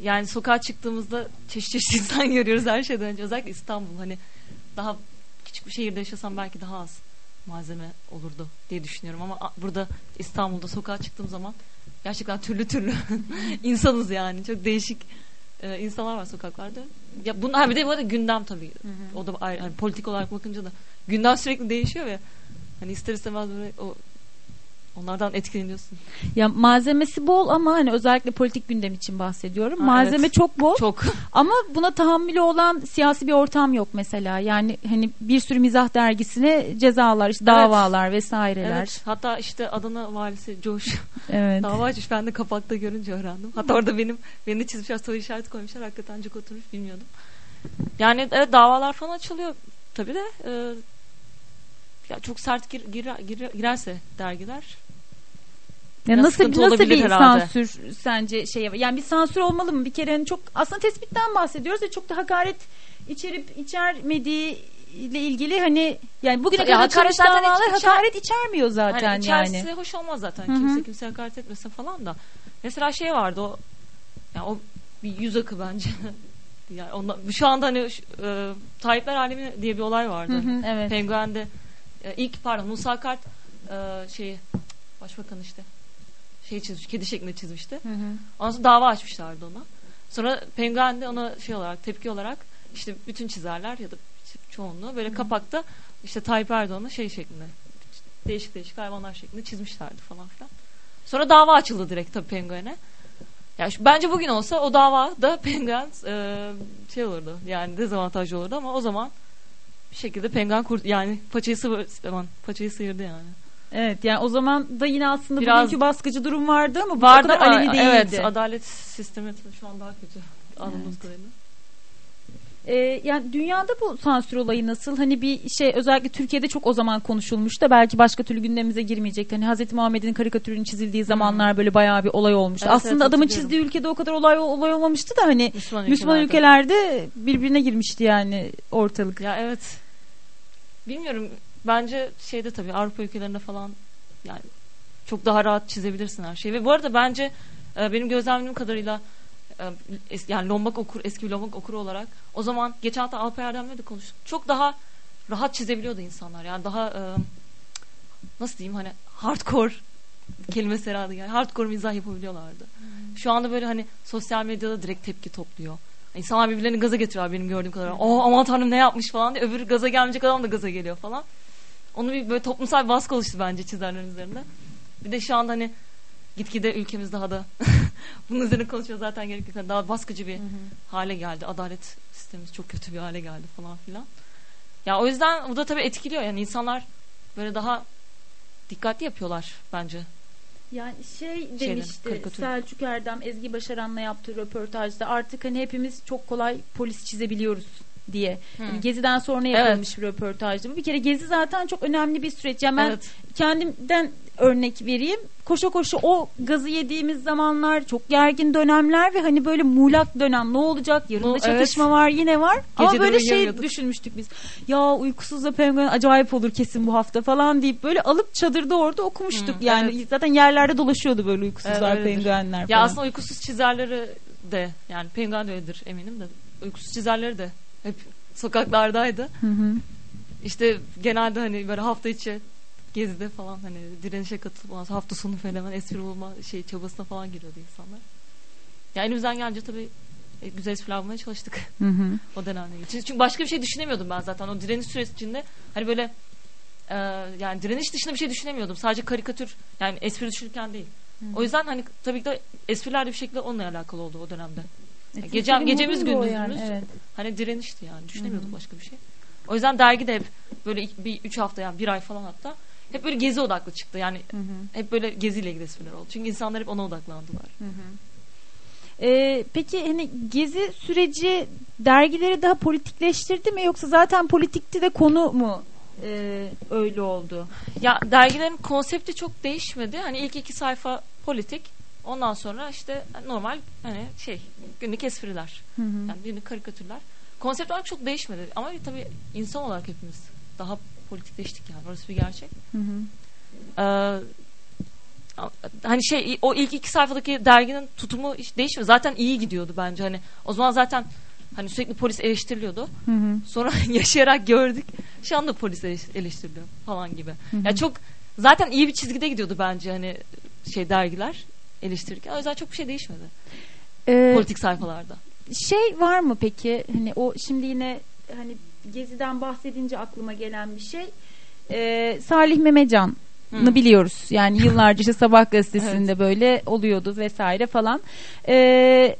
Yani sokağa çıktığımızda çeşit çeşit insan görüyoruz her şeyden önce. Özellikle İstanbul hani daha küçük bir şehirde yaşasam belki daha az malzeme olurdu diye düşünüyorum ama burada İstanbul'da sokağa çıktığım zaman gerçekten türlü türlü insanız yani çok değişik e, insanlar var sokaklarda. Ya bunlar bir de bu arada gündem tabii. O da ayrı hani politik olarak bakınca da gündem sürekli değişiyor ve hani ister istemez böyle o onlardan etkileniyorsun. Ya malzemesi bol ama hani özellikle politik gündem için bahsediyorum. Ha, Malzeme evet. çok bol. Çok Ama buna tahammülü olan siyasi bir ortam yok mesela. Yani hani bir sürü mizah dergisine cezalar, işte davalar vesaireler. Evet. Hatta işte Adana valisi Coş Evet. dava açmış. Ben de kapakta görünce öğrendim. Hatta orada benim beni çizmişler soru işareti koymuşlar. Hakikaten çok oturmuş bilmiyordum. Yani evet davalar falan açılıyor tabii de e, ya çok sert gir, girer- girer- girerse dergiler Ya Biraz nasıl nasıl bir herhalde. sansür sence şey yani bir sansür olmalı mı? Bir kere hani çok aslında tespitten bahsediyoruz ve çok da hakaret içerip içermediği ile ilgili hani yani bugüne Ya kadar hakaret açılmış zaten davalar içer- hakaret içermiyor zaten hani içerisi yani. hoş olmaz zaten. Hı hı. Kimse kimseye hakaret etmesin falan da. Mesela şey vardı o yani o bir yüz akı bence. yani ondan, şu anda hani şu, e, Tayyipler Alemi diye bir olay vardı. Hı hı, evet. Penguen'de e, ilk pardon Musa Kart e, şeyi başbakan işte şey çizmiş kedi şeklinde çizmişti. Hı hı. Ondan sonra dava açmışlardı ona. Sonra Penguen'de ona şey olarak tepki olarak işte bütün çizerler ya da çoğunluğu böyle kapakta işte Tayyip Erdoğan'ı şey şeklinde değişik değişik hayvanlar şeklinde çizmişlerdi falan filan. Sonra dava açıldı direkt tabii Penguen'e. Yani şu- bence bugün olsa o dava da Penguen e, şey olurdu yani dezavantajlı olurdu ama o zaman bir şekilde Penguen kurt yani paçayı sıvır, aman, paçayı sıyırdı yani. Evet yani o zaman da yine aslında Biraz- bugünkü baskıcı durum vardı ama bu Vardı o kadar ama aleni değildi. evet adalet sistemi şu an daha kötü anladığımız kadarıyla. Ee, yani dünyada bu sansür olayı nasıl? Hani bir şey özellikle Türkiye'de çok o zaman konuşulmuş da belki başka türlü gündemimize girmeyecekti. Hani Hazreti Muhammed'in karikatürünün çizildiği zamanlar böyle bayağı bir olay olmuştu. Evet, Aslında evet, adamın çizdiği ülkede o kadar olay olay olmamıştı da hani Müslüman, Müslüman ülkelerde. ülkelerde birbirine girmişti yani ortalık. Ya evet. Bilmiyorum. Bence şeyde tabii Avrupa ülkelerinde falan yani çok daha rahat çizebilirsin her şeyi. Ve bu arada bence e, benim gözlemlediğim kadarıyla e, es- yani Lombak okur, eski bir Lombak okuru olarak o zaman geçen hafta Alpay Erdem'le de konuştuk. Çok daha rahat çizebiliyordu insanlar. Yani daha e, nasıl diyeyim hani hardcore kelimesi herhalde yani hardcore mizah yapabiliyorlardı. Şu anda böyle hani sosyal medyada direkt tepki topluyor. İnsanlar birbirlerini gaza getiriyor benim gördüğüm kadarıyla. Oh aman tanrım ne yapmış falan diye. Öbürü gaza gelmeyecek adam da gaza geliyor falan. Onu bir böyle toplumsal baskı oluştu bence çizerlerin üzerinde. Bir de şu anda hani gitgide ülkemiz daha da bunun üzerine konuşuyor zaten gerekirken daha baskıcı bir hale geldi. Adalet sistemimiz çok kötü bir hale geldi falan filan. Ya o yüzden bu da tabii etkiliyor. Yani insanlar böyle daha dikkatli yapıyorlar bence. Yani şey demişti. Selçuk Erdem Ezgi Başaran'la yaptığı röportajda artık hani hepimiz çok kolay polis çizebiliyoruz diye. Yani Gezi'den sonra yapılmış bir röportajdı. Bir kere Gezi zaten çok önemli bir süreç. Yani ben Evet. kendimden örnek vereyim. Koşa koşa o gazı yediğimiz zamanlar çok gergin dönemler ve hani böyle muğlak dönem ne olacak? Yarın da çatışma evet. var yine var. Ama Geceleri böyle şey düşünmüştük biz. Ya uykusuz da penguen acayip olur kesin bu hafta falan deyip böyle alıp çadırda orada okumuştuk. Hı, yani evet. zaten yerlerde dolaşıyordu böyle uykusuzlar Evet, penguenler Ya falan. aslında uykusuz çizerleri de yani Penguen de öyledir eminim de uykusuz çizerleri de hep sokaklardaydı. Hı hı. İşte genelde hani böyle hafta içi gezide falan hani direnişe sonra hafta sonu falan espri bulma şey çabasına falan giriyordu insanlar. Ya elimizden gelince tabii e, güzel espriler bulmaya çalıştık Hı hı. o dönemde. Çünkü çünkü başka bir şey düşünemiyordum ben zaten o direniş sürecinde hani böyle e, yani direniş dışında bir şey düşünemiyordum. Sadece karikatür yani espri düşünürken değil. O yüzden hani tabii ki de espriler de bir şekilde onunla alakalı oldu o dönemde. E, Türkiye'nin gecemiz gündüzümüz yani, evet. hani direnişti yani düşünemiyorduk başka bir şey. O yüzden dergi de hep böyle bir üç hafta yani bir ay falan hatta hep böyle gezi odaklı çıktı. Yani hep böyle geziyle ilgili espriler oldu. Çünkü insanlar hep ona odaklandılar. Ee, peki hani gezi süreci dergileri daha politikleştirdi mi yoksa zaten politikti de konu mu e, öyle oldu? Ya dergilerin konsepti çok değişmedi. Hani ilk iki sayfa politik. Ondan sonra işte normal hani şey günlük espriler. Yani günlük karikatürler. Konsept olarak çok değişmedi. Ama tabii insan olarak hepimiz daha politikleştik yani. Orası bir gerçek. Ee, hani şey o ilk iki sayfadaki derginin tutumu hiç değişmiyor. Zaten iyi gidiyordu bence. Hani o zaman zaten hani sürekli polis eleştiriliyordu. Sonra yaşayarak gördük. Şu anda polis eleş- eleştiriliyor falan gibi. Ya çok zaten iyi bir çizgide gidiyordu bence hani şey dergiler eleştirirken. O yüzden çok bir şey değişmedi Ee, politik sayfalarda. şey var mı peki hani o şimdi yine hani geziden bahsedince aklıma gelen bir şey Ee, Salih Memecan Hı. biliyoruz. Yani yıllarca işte Sabah gazetesinde böyle oluyordu vesaire falan. Ee,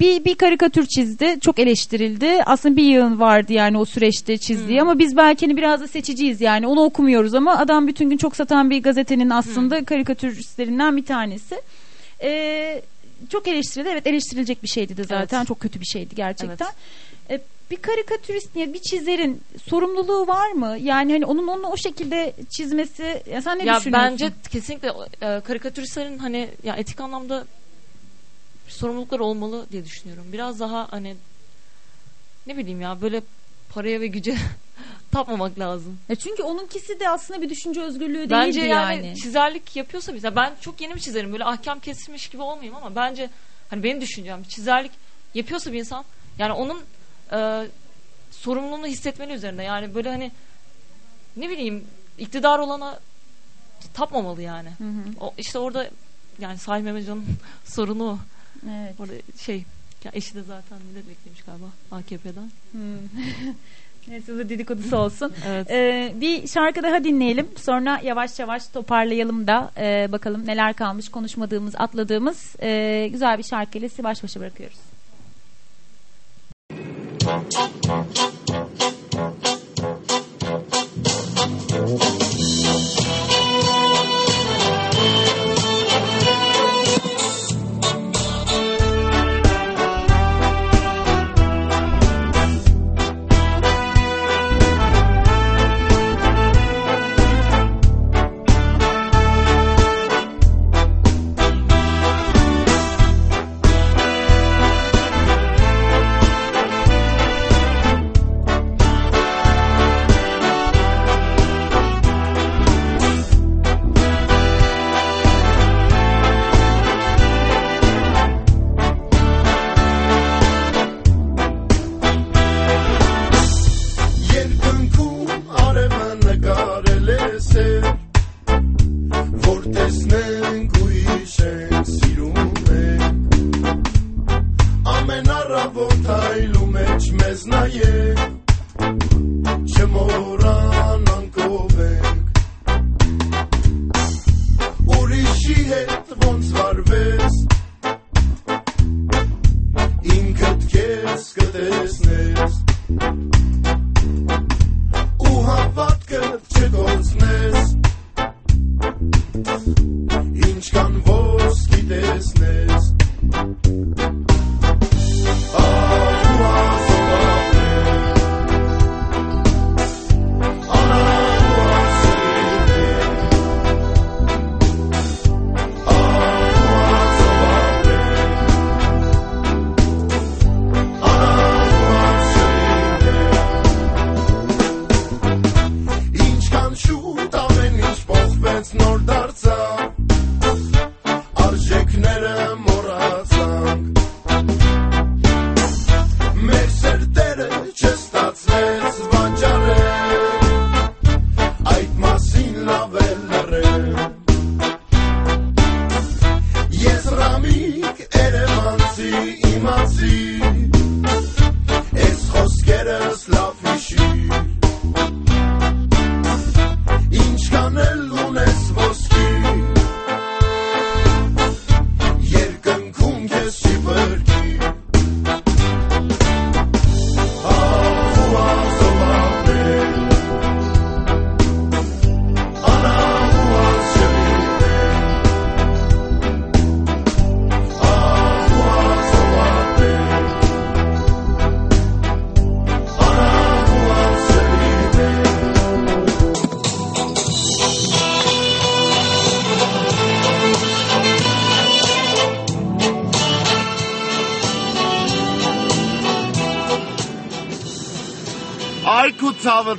bir bir karikatür çizdi. Çok eleştirildi. Aslında bir yığın vardı yani o süreçte çizdiği ama biz belki hani biraz da seçiciyiz yani. Onu okumuyoruz ama adam bütün gün çok satan bir gazetenin aslında karikatüristlerinden bir tanesi. Ee, çok eleştirildi. Evet eleştirilecek bir şeydi de zaten. Evet. Çok kötü bir şeydi gerçekten. Ee, bir karikatürist ya bir çizerin sorumluluğu var mı? Yani hani onun onu o şekilde çizmesi ya sen ne ya düşünüyorsun? bence kesinlikle e, karikatüristlerin hani ya etik anlamda sorumluluklar olmalı diye düşünüyorum. Biraz daha hani ne bileyim ya böyle paraya ve güce tapmamak lazım. Ya çünkü onunkisi de aslında bir düşünce özgürlüğü değildi Bence yani, yani. çizerlik yapıyorsa bize ben çok yeni bir çizerim böyle ahkam kesilmiş gibi olmayayım ama bence hani benim düşüncem çizerlik yapıyorsa bir insan yani onun e, sorumluluğunu hissetmeni üzerinde yani böyle hani ne bileyim iktidar olana tapmamalı yani. Hı hı, O, işte orada yani Salih Mehmetcan'ın sorunu o. evet. Orada şey ya eşi de zaten milletvekiliymiş galiba AKP'den. Hı. Neyse bu dedikodusu olsun. Evet. Ee, bir şarkı daha dinleyelim. Sonra yavaş yavaş toparlayalım da ee, bakalım neler kalmış konuşmadığımız, atladığımız ee, güzel bir şarkıyla sizi baş başa bırakıyoruz.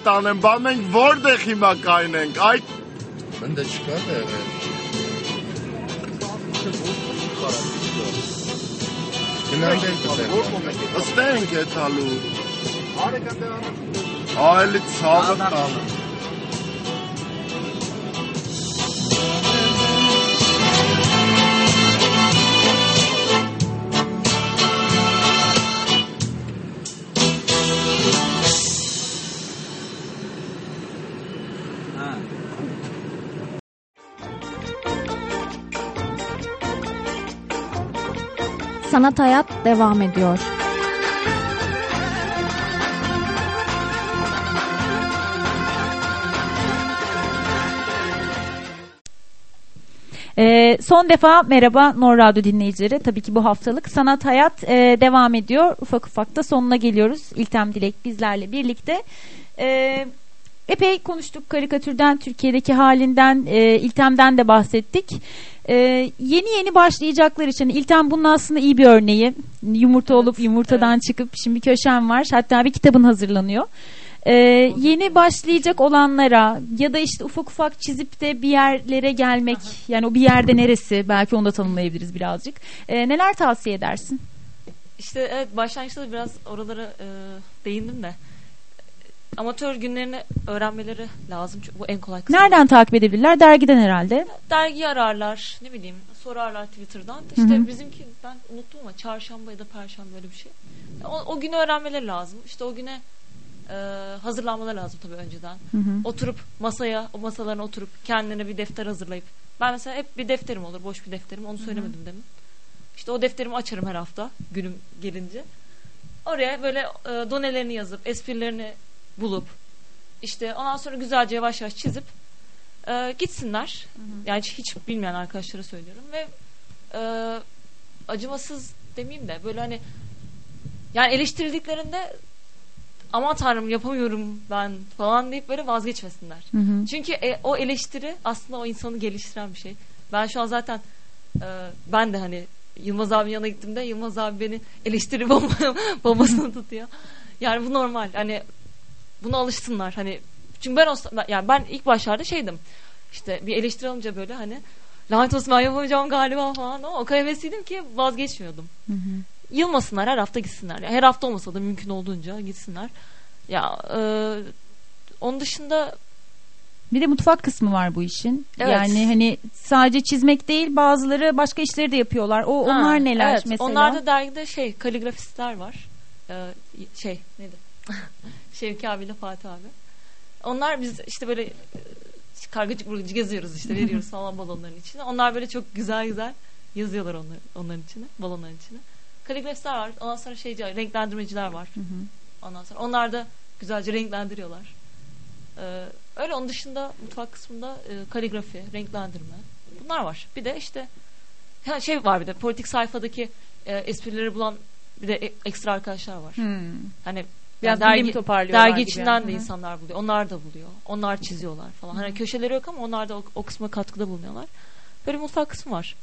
Տանեմ, բա մենք որտեղ հիմա կայնենք։ Այդ Մնդը չկա դերը։ Գնանք դեր ըստենք է տալու։ Այլ ցավը տանը։ Sanat Hayat devam ediyor. Ee, son defa merhaba Nor Radyo dinleyicileri. Tabii ki bu haftalık Sanat Hayat e, devam ediyor. Ufak ufak da sonuna geliyoruz. İltem Dilek bizlerle birlikte. Ee, epey konuştuk karikatürden, Türkiye'deki halinden, e, İltem'den de bahsettik. Ee, yeni yeni başlayacaklar için İltem bunun aslında iyi bir örneği. Yumurta olup yumurtadan çıkıp şimdi köşem var. Hatta bir kitabın hazırlanıyor. Ee, yeni başlayacak olanlara ya da işte ufak ufak çizip de bir yerlere gelmek yani o bir yerde neresi belki onu da tanımlayabiliriz birazcık. Ee, neler tavsiye edersin? İşte evet başlangıçta da biraz oralara e, değindim de amatör günlerini öğrenmeleri lazım. Çünkü bu en kolay kısmı. Nereden takip edebilirler? Dergiden herhalde. Dergi ararlar, ne bileyim sorarlar Twitter'dan. İşte Hı hı. bizimki ben unuttum ama çarşamba ya da perşembe böyle bir şey. O, o günü öğrenmeleri lazım. İşte o güne e, hazırlanmaları lazım tabii önceden. Hı hı. Oturup masaya, o masalarına oturup kendine bir defter hazırlayıp ben mesela hep bir defterim olur, boş bir defterim. Onu söylemedim demin. İşte o defterimi açarım her hafta günüm gelince. Oraya böyle e, donelerini yazıp, esprilerini bulup işte ondan sonra güzelce yavaş yavaş çizip e, gitsinler. Yani hiç, bilmeyen arkadaşlara söylüyorum ve e, acımasız demeyeyim de böyle hani yani eleştirildiklerinde aman tanrım yapamıyorum ben falan deyip böyle vazgeçmesinler. Hı hı. Çünkü e, o eleştiri aslında o insanı geliştiren bir şey. Ben şu an zaten e, ben de hani Yılmaz abinin yanına gittiğimde Yılmaz abi beni eleştiri bomba, bombasını tutuyor. Yani bu normal. Hani buna alışsınlar. Hani çünkü ben olsa, yani ben ilk başlarda şeydim. İşte bir eleştiri alınca böyle hani lanet olsun ben yapamayacağım galiba falan ama o kadar hevesliydim ki vazgeçmiyordum. Hı hı. Yılmasınlar her hafta gitsinler. Yani her hafta olmasa da mümkün olduğunca gitsinler. Ya e, onun dışında Bir de mutfak kısmı var bu işin. Evet. Yani hani sadece çizmek değil bazıları başka işleri de yapıyorlar. O Ha, onlar neler evet, mesela? Onlarda dergide şey kaligrafistler var. Ee, şey neydi? Şevki abiyle Fatih abi. Onlar biz işte böyle e, kargıcık burgıcı geziyoruz işte veriyoruz falan balonların içine. Onlar böyle çok güzel güzel yazıyorlar onlar, onların içine balonların içine. Kaligrafistler var. Ondan sonra şeyci renklendirmeciler var. Hı hı. Ondan sonra onlar da güzelce renklendiriyorlar. Ee, öyle onun dışında mutfak kısmında e, kaligrafi, renklendirme bunlar var. Bir de işte ha, şey var bir de politik sayfadaki e, esprileri bulan bir de e- ekstra arkadaşlar var. Hmm. Hani Biraz yani dergi, toparlıyorlar dergi gibi içinden yani. de insanlar buluyor. Onlar da buluyor. Onlar çiziyorlar falan. Hani köşeleri yok ama onlar da o, o kısma katkıda bulunuyorlar. Böyle mutfak kısmı var.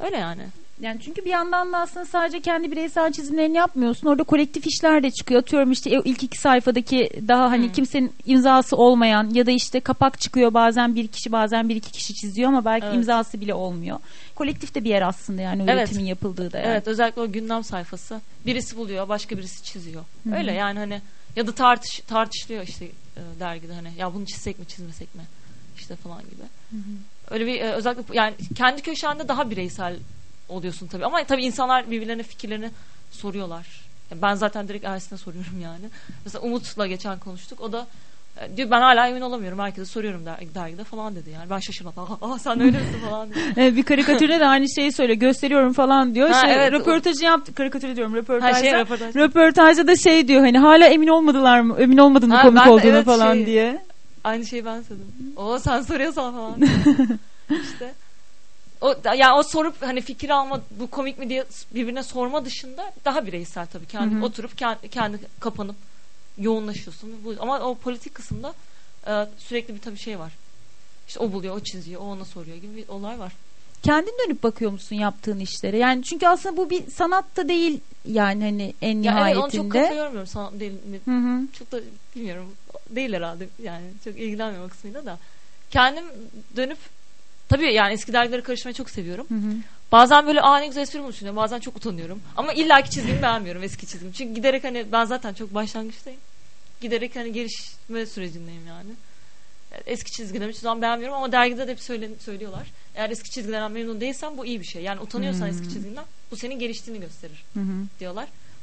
Öyle yani. Yani çünkü bir yandan da aslında sadece kendi bireysel çizimlerini yapmıyorsun. Orada kolektif işler de çıkıyor. Atıyorum işte o ilk iki sayfadaki daha hani Hmm. kimsenin imzası olmayan ya da işte kapak çıkıyor bazen bir kişi bazen bir iki kişi çiziyor ama belki Evet. imzası bile olmuyor. Kolektif de bir yer aslında yani Evet. üretimin yapıldığı da yani. Evet özellikle o gündem sayfası. Birisi buluyor, başka birisi çiziyor. Hı hı. Öyle yani hani ya da tartış tartışılıyor işte e, dergide hani ya bunu çizsek mi çizmesek mi işte falan gibi. Öyle bir e, özellikle yani kendi köşende daha bireysel oluyorsun tabii ama tabii insanlar birbirlerine fikirlerini soruyorlar. Ya Ben zaten direkt Ersin'e soruyorum yani. Mesela Umut'la geçen konuştuk. O da e, diyor ben hala emin olamıyorum. Herkese soruyorum der, dergide falan dedi yani. Ben şaşırmadım. Aa, aa, sen öyle misin falan diye. Evet, bir karikatürde de aynı şeyi söylüyor. Gösteriyorum falan diyor. Ha, şey, evet, o- röportajı yaptı. Karikatürü diyorum röportajda. Ha, şey, röportaj. Röportajda da şey diyor hani hala emin olmadılar mı? Emin olmadın mı komik olduğunu evet, falan şey- diye. Aynı şeyi ben söyledim. O sen soruyorsan falan. işte. O yani o sorup hani fikir alma bu komik mi diye birbirine sorma dışında daha bireysel tabii. Kendi Hı hı. oturup kendi, kendi kapanıp yoğunlaşıyorsun. Bu, ama o politik kısımda e, sürekli bir tabii şey var. İşte o buluyor, o çiziyor, o ona soruyor gibi bir olay var. kendin dönüp bakıyor musun yaptığın işlere? Yani çünkü aslında bu bir sanat da değil yani hani en Ya evet onu çok nihayetinde. kafaya yormuyorum. Sanat değil mi? Hı hı. Çok da bilmiyorum. Değil herhalde yani. Çok ilgilenmiyorum o kısmıyla da. Kendim dönüp tabii yani eski dergilere karışmayı çok seviyorum. Hı hı. Bazen böyle aa ne güzel espri diyorum. Bazen çok utanıyorum. Ama illaki çizgimi beğenmiyorum eski çizgimi. Çünkü giderek hani ben zaten çok başlangıçtayım. Giderek hani gelişme sürecindeyim yani. Eski çizgilerimi hiçbir zaman beğenmiyorum ama dergide de hep söylen, söylüyorlar. Eğer eski çizgilerden memnun değilsen bu iyi bir şey. Yani utanıyorsan Hmm. eski çizginden bu senin geliştiğini gösterir Hı hı.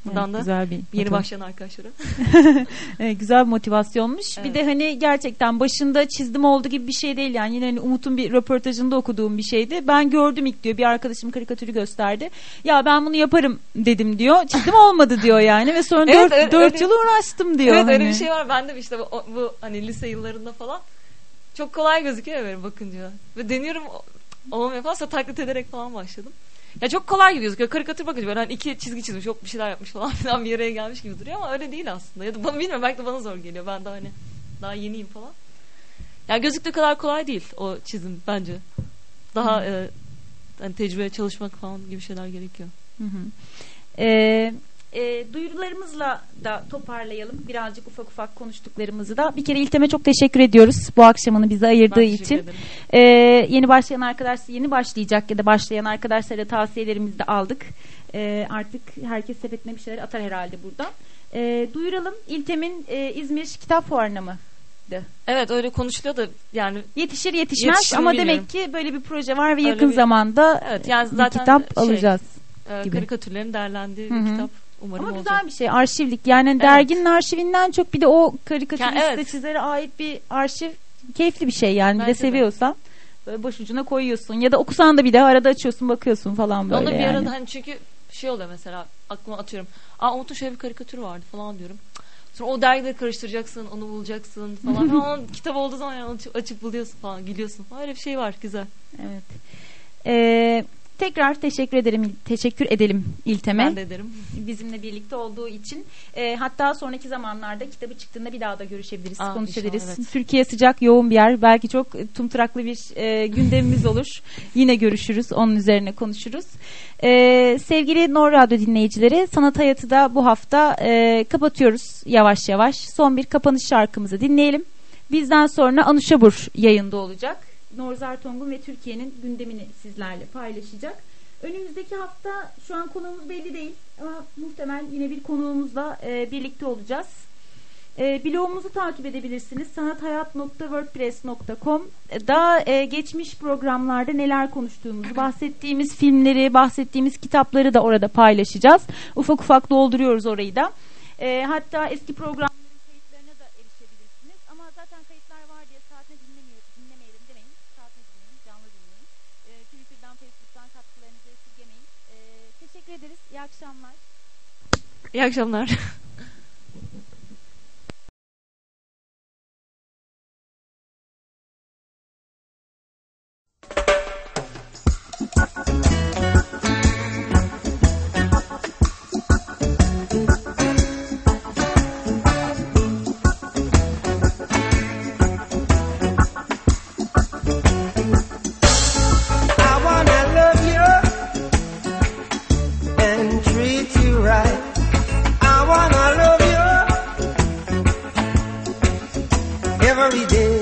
Diyorlar. Evet, Buradan da güzel bir yeni başlayan arkadaşlara. Evet, güzel bir motivasyonmuş. Bir Evet. de hani gerçekten başında çizdim oldu gibi bir şey değil yani. Yine hani Umut'un bir röportajında okuduğum bir şeydi. Ben gördüm ilk diyor. Bir arkadaşım karikatürü gösterdi. Ya ben bunu yaparım dedim diyor. Çizdim olmadı diyor yani ve sonra Evet, 4 öyle- 4 öyle- yıl uğraştım diyor. evet öyle hani. bir şey var. Ben de işte bu, bu hani lise yıllarında falan çok kolay gözüküyor ya böyle bakınca. Ve deniyorum olmuyor falan sonra taklit ederek falan başladım. Ya çok kolay gibi gözüküyor. Karikatür bakınca böyle hani iki çizgi çizmiş, yok bir şeyler yapmış falan filan bir yere gelmiş gibi duruyor ama öyle değil aslında. Ya da bana bilmiyorum belki de bana zor geliyor. Ben de hani daha yeniyim falan. Ya gözüktüğü kadar kolay değil o çizim bence. Daha e, hani tecrübe çalışmak falan gibi şeyler gerekiyor. Hı hı. Ee, e, duyurularımızla da toparlayalım. Birazcık ufak ufak konuştuklarımızı da. Bir kere İltem'e çok teşekkür ediyoruz bu akşamını bize ayırdığı Ben için. Ee, yeni başlayan arkadaş, yeni başlayacak ya da başlayan arkadaşlara tavsiyelerimizi de aldık. Ee, artık herkes sepetine bir şeyler atar herhalde burada. Ee, duyuralım. İltem'in e, İzmir Kitap Fuarı'na mı? Evet öyle konuşuluyor da yani Yetişir yetişmez Yetişir ama bilmiyorum. demek ki böyle bir proje var ve Öyle yakın bir- zamanda Evet, yani zaten kitap şey, alacağız. e, gibi. karikatürlerin değerlendiği Hı hı. bir kitap umarım Ama olacak. güzel bir şey arşivlik yani hani derginin arşivinden çok bir de o karikatüriste Ya, evet. çizere ait bir arşiv keyifli bir şey yani bir de Bence de. seviyorsan böyle başucuna koyuyorsun ya da okusan da bir de arada açıyorsun bakıyorsun falan böyle Onu bir yani. arada hani çünkü şey oluyor mesela aklıma atıyorum. Aa Umut'un şöyle bir karikatürü vardı falan diyorum. Sonra o dergileri karıştıracaksın, onu bulacaksın falan. Onun kitap olduğu zaman yani açıp, açıp buluyorsun falan, gülüyorsun falan. Öyle bir şey var, güzel. Evet. Ee, tekrar teşekkür ederim teşekkür edelim İltem'e. Ben de ederim. bizimle birlikte olduğu için. Ee, hatta sonraki zamanlarda kitabı çıktığında bir daha da görüşebiliriz, Aa, konuşabiliriz. inşallah, evet. Türkiye sıcak, yoğun bir yer. Belki çok e, tumturaklı bir e, gündemimiz olur. Yine görüşürüz, onun üzerine konuşuruz. Ee, sevgili Nor Radyo dinleyicileri, Sanat Hayatı da bu hafta e, kapatıyoruz yavaş yavaş. Son bir kapanış şarkımızı dinleyelim. Bizden sonra Anuşabur yayında olacak. Norzar Tongun ve Türkiye'nin gündemini sizlerle paylaşacak. Önümüzdeki hafta şu an konuğumuz belli değil ama muhtemel yine bir konuğumuzla e, birlikte olacağız. E, blogumuzu takip edebilirsiniz. sanathayat.wordpress.com Daha e, geçmiş programlarda neler konuştuğumuzu, bahsettiğimiz filmleri, bahsettiğimiz kitapları da orada paylaşacağız. Ufak ufak dolduruyoruz orayı da. E, hatta eski programların kayıtlarına da erişebilirsiniz. Ama zaten kayıtlar var diye saatine dinlemiyoruz, dinlemeyelim demeyin. Saatine dinleyin, canlı dinleyin. E, Twitter'dan, Facebook'tan katkılarınızı esirgemeyin. E, teşekkür ederiz. İyi akşamlar. İyi akşamlar. Every day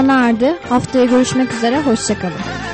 sona erdi. Haftaya görüşmek üzere. Hoşçakalın.